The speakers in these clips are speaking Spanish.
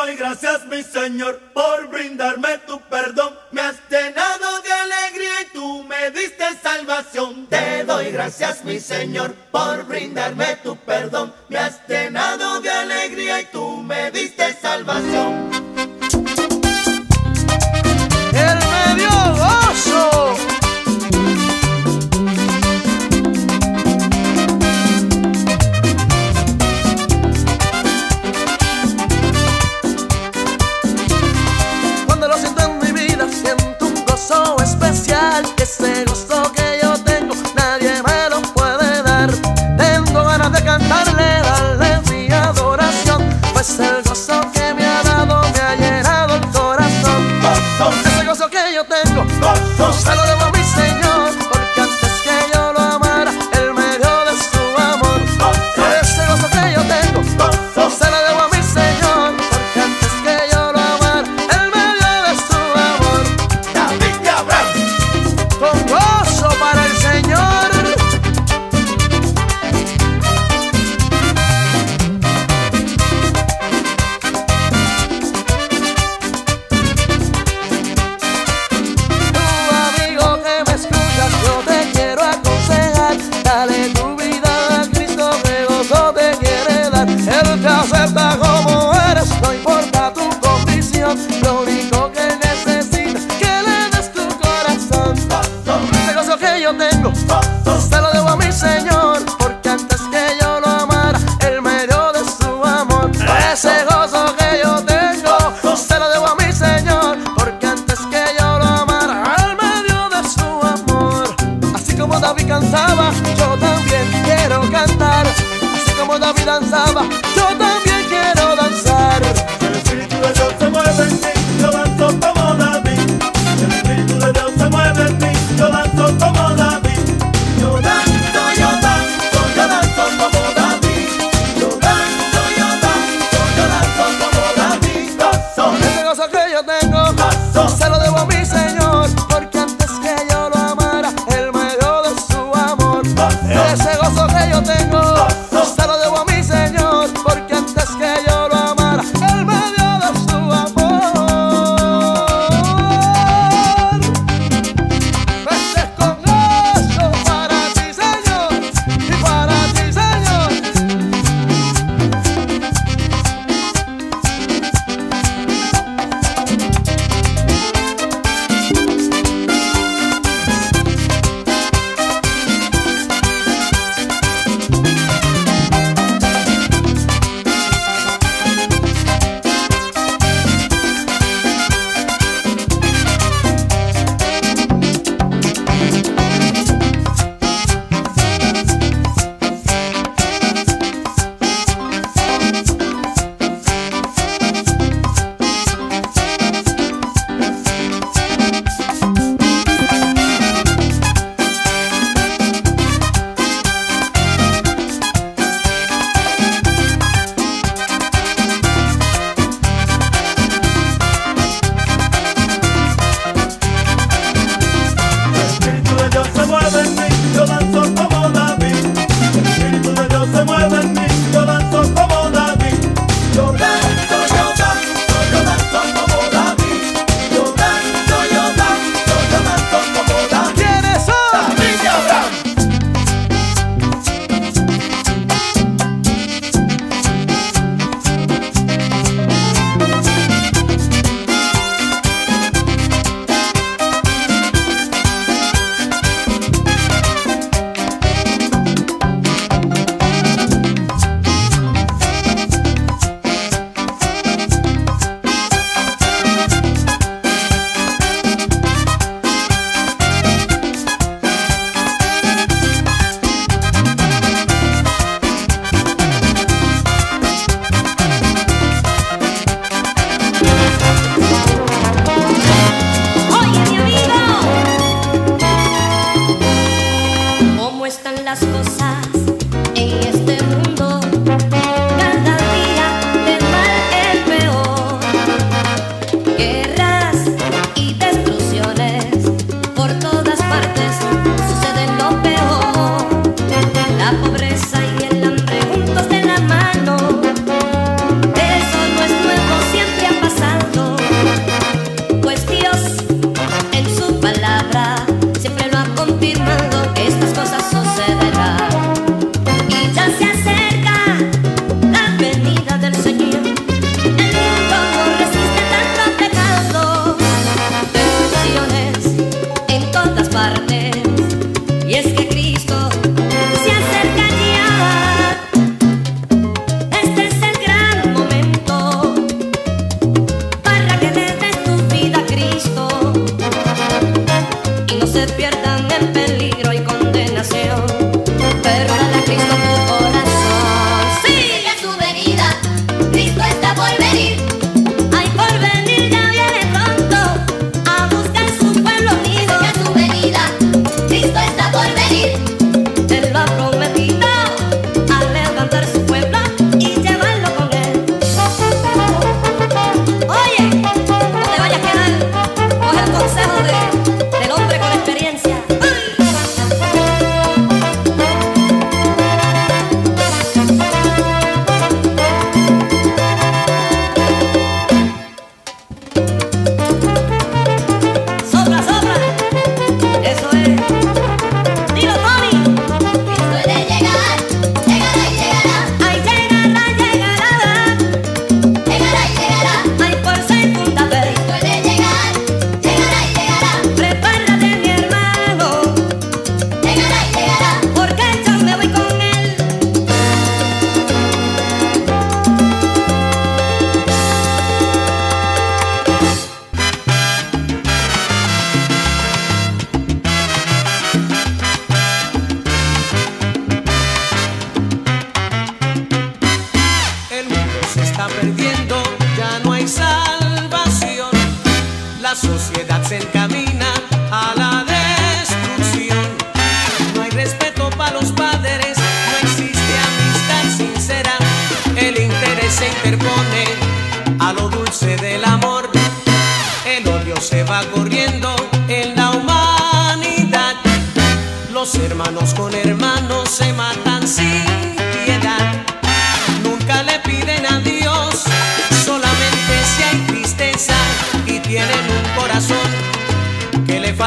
doy gracias, mi Señor, por brindarme tu perdón. Me has llenado de alegría y tú me diste salvación. Te doy gracias, mi Señor, por brindarme tu perdón. Me has llenado de alegría y tú me diste salvación. El medio gozo. yo tengo. Gonzalo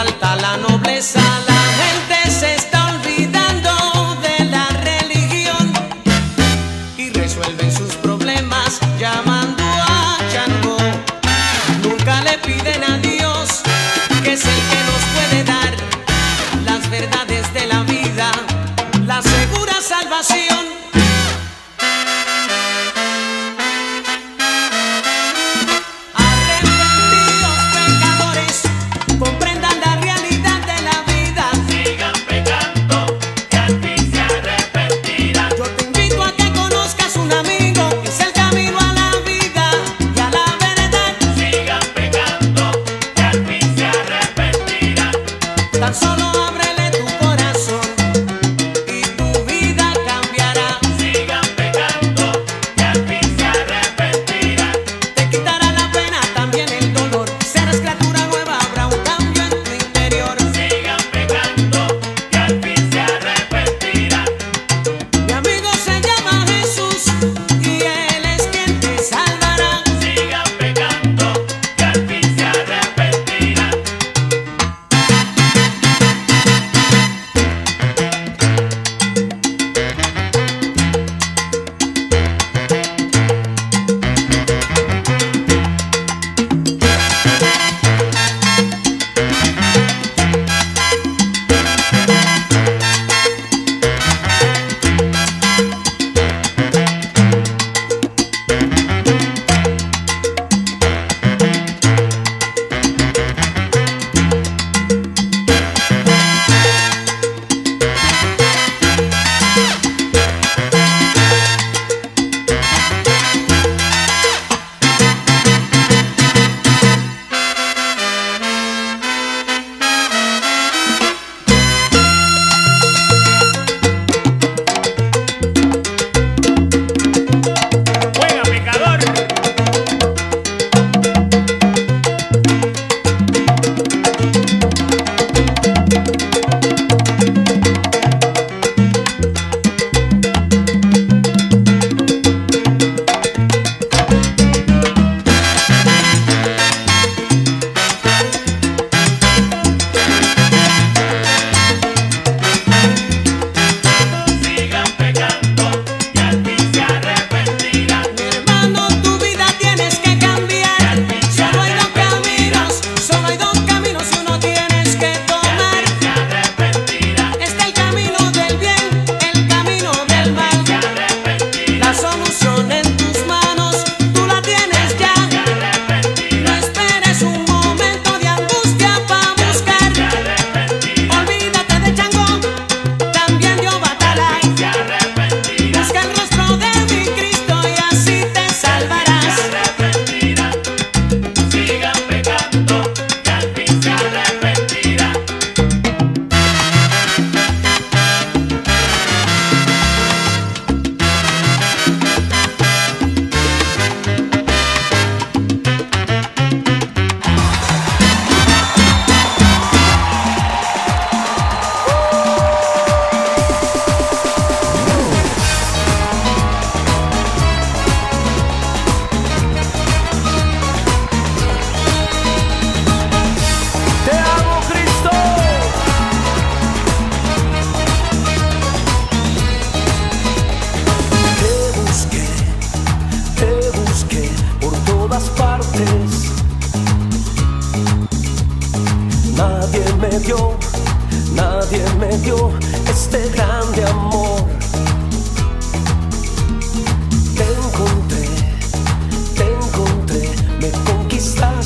falta la nobleza.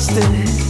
Stay.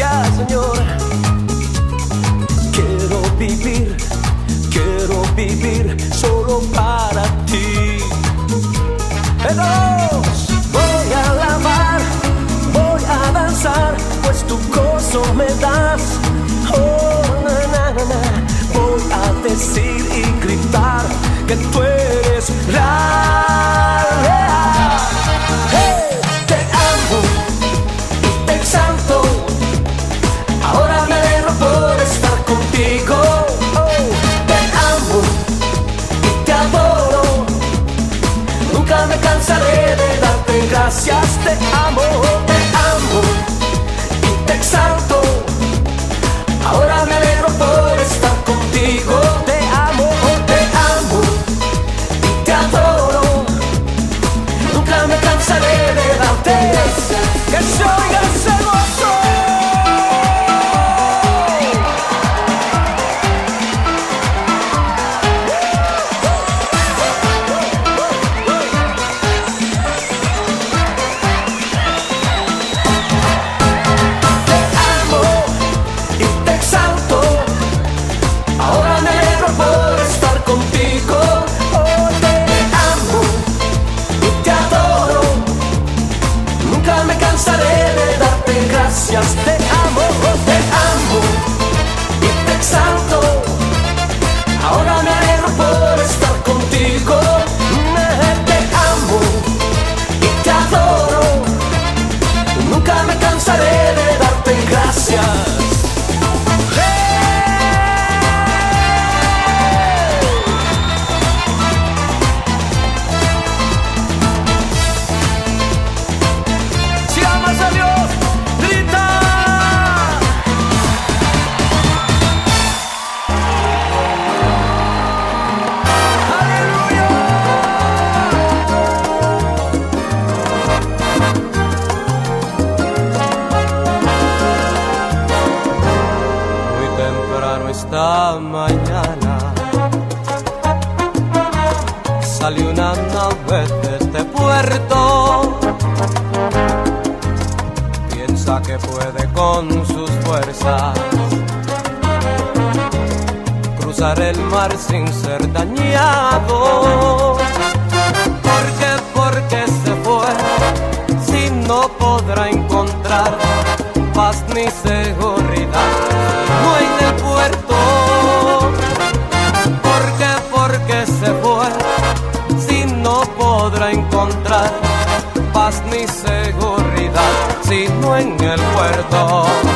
ya soñó. Gracias, te amo. gracias, te amo, te amo y te exalto. temprano esta mañana salió una nave de este puerto. Piensa que puede con sus fuerzas cruzar el mar sin ser dañado Thought.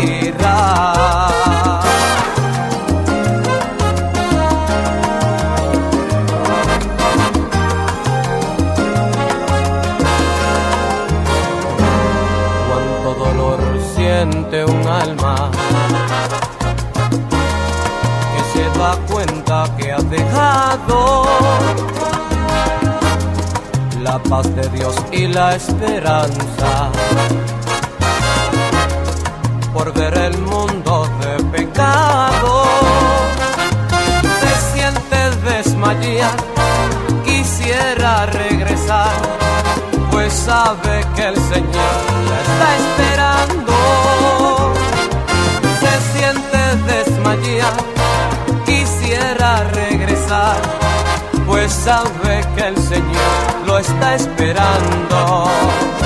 tierra. Cuánto dolor siente un alma que se da cuenta que ha dejado la paz de Dios y la esperanza por ver el mundo de pecado. Te sientes desmayar, quisiera regresar, pues sabe que el Señor la está esperando. Te sientes desmayar, quisiera regresar, pues sabe que el Señor lo está esperando.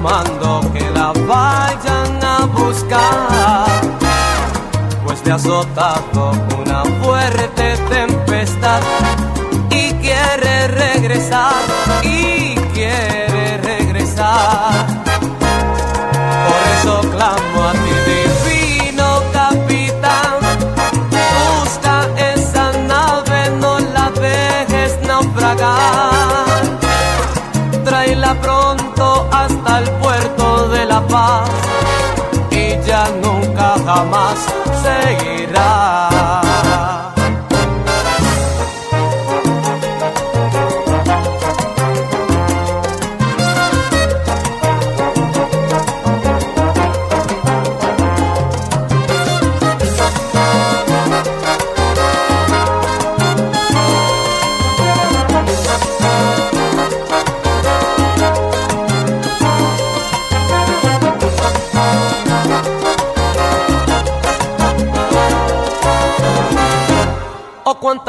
mando que la vayan a buscar, pues le ha azotado una fuerte tempestad y quiere regresar. Jamás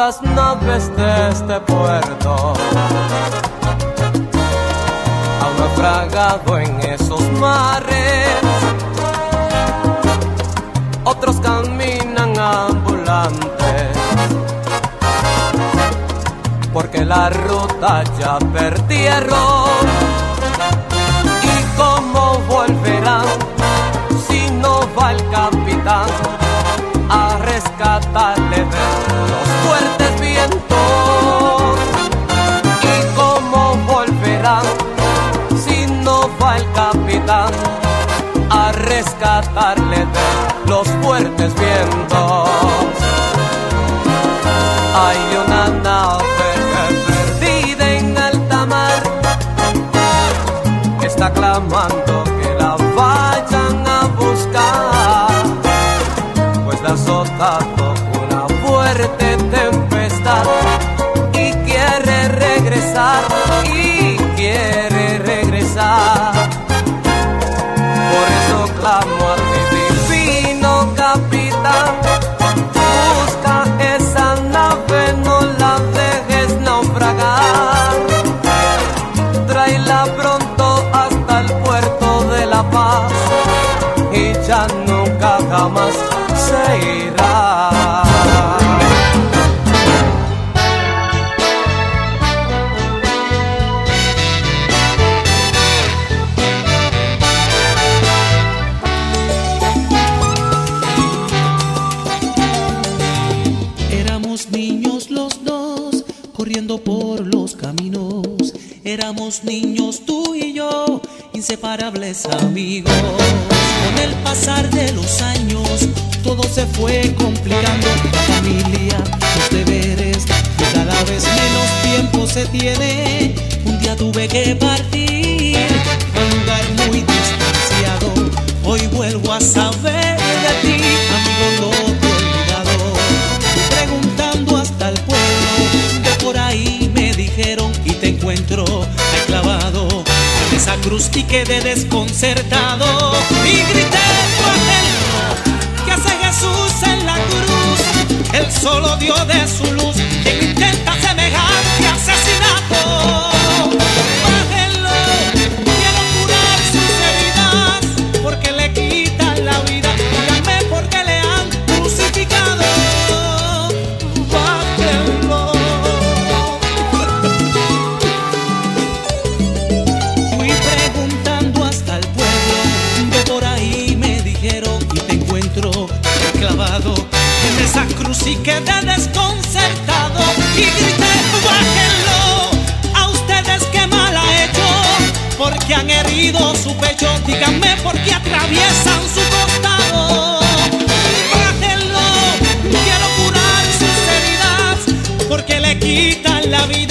Cuántas naves de este puerto han naufragado en esos mares. Otros caminan ambulantes porque la ruta ya perdieron. ¿Y cómo volverán si no va el capitán? a rescatarle de los rescatarle de los fuertes vientos? Jamás se irá. Éramos niños los dos, corriendo por los caminos. Éramos niños tú y yo, inseparables amigos. Con el pasar de los años, fue complicando. La familia, los deberes, y cada vez menos tiempo se tiene. Un día tuve que partir a un lugar muy distanciado. Hoy vuelvo a saber de ti, amigo, he olvidado preguntando hasta el pueblo que por ahí me dijeron y te encuentro ahí clavado en esa cruz y quedé desconcertado y grité Él solo dio de su luz porque han herido su pecho díganme por qué atraviesan su costado. Bájenlo quiero curar sus heridas porque le quitan la vida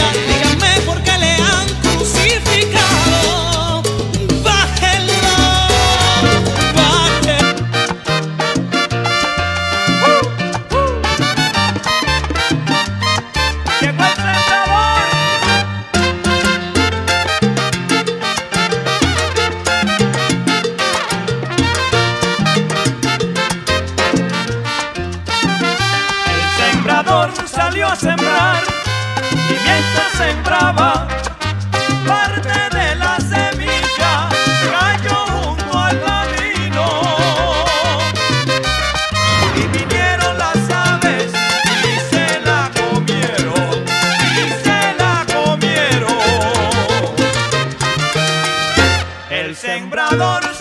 adoración.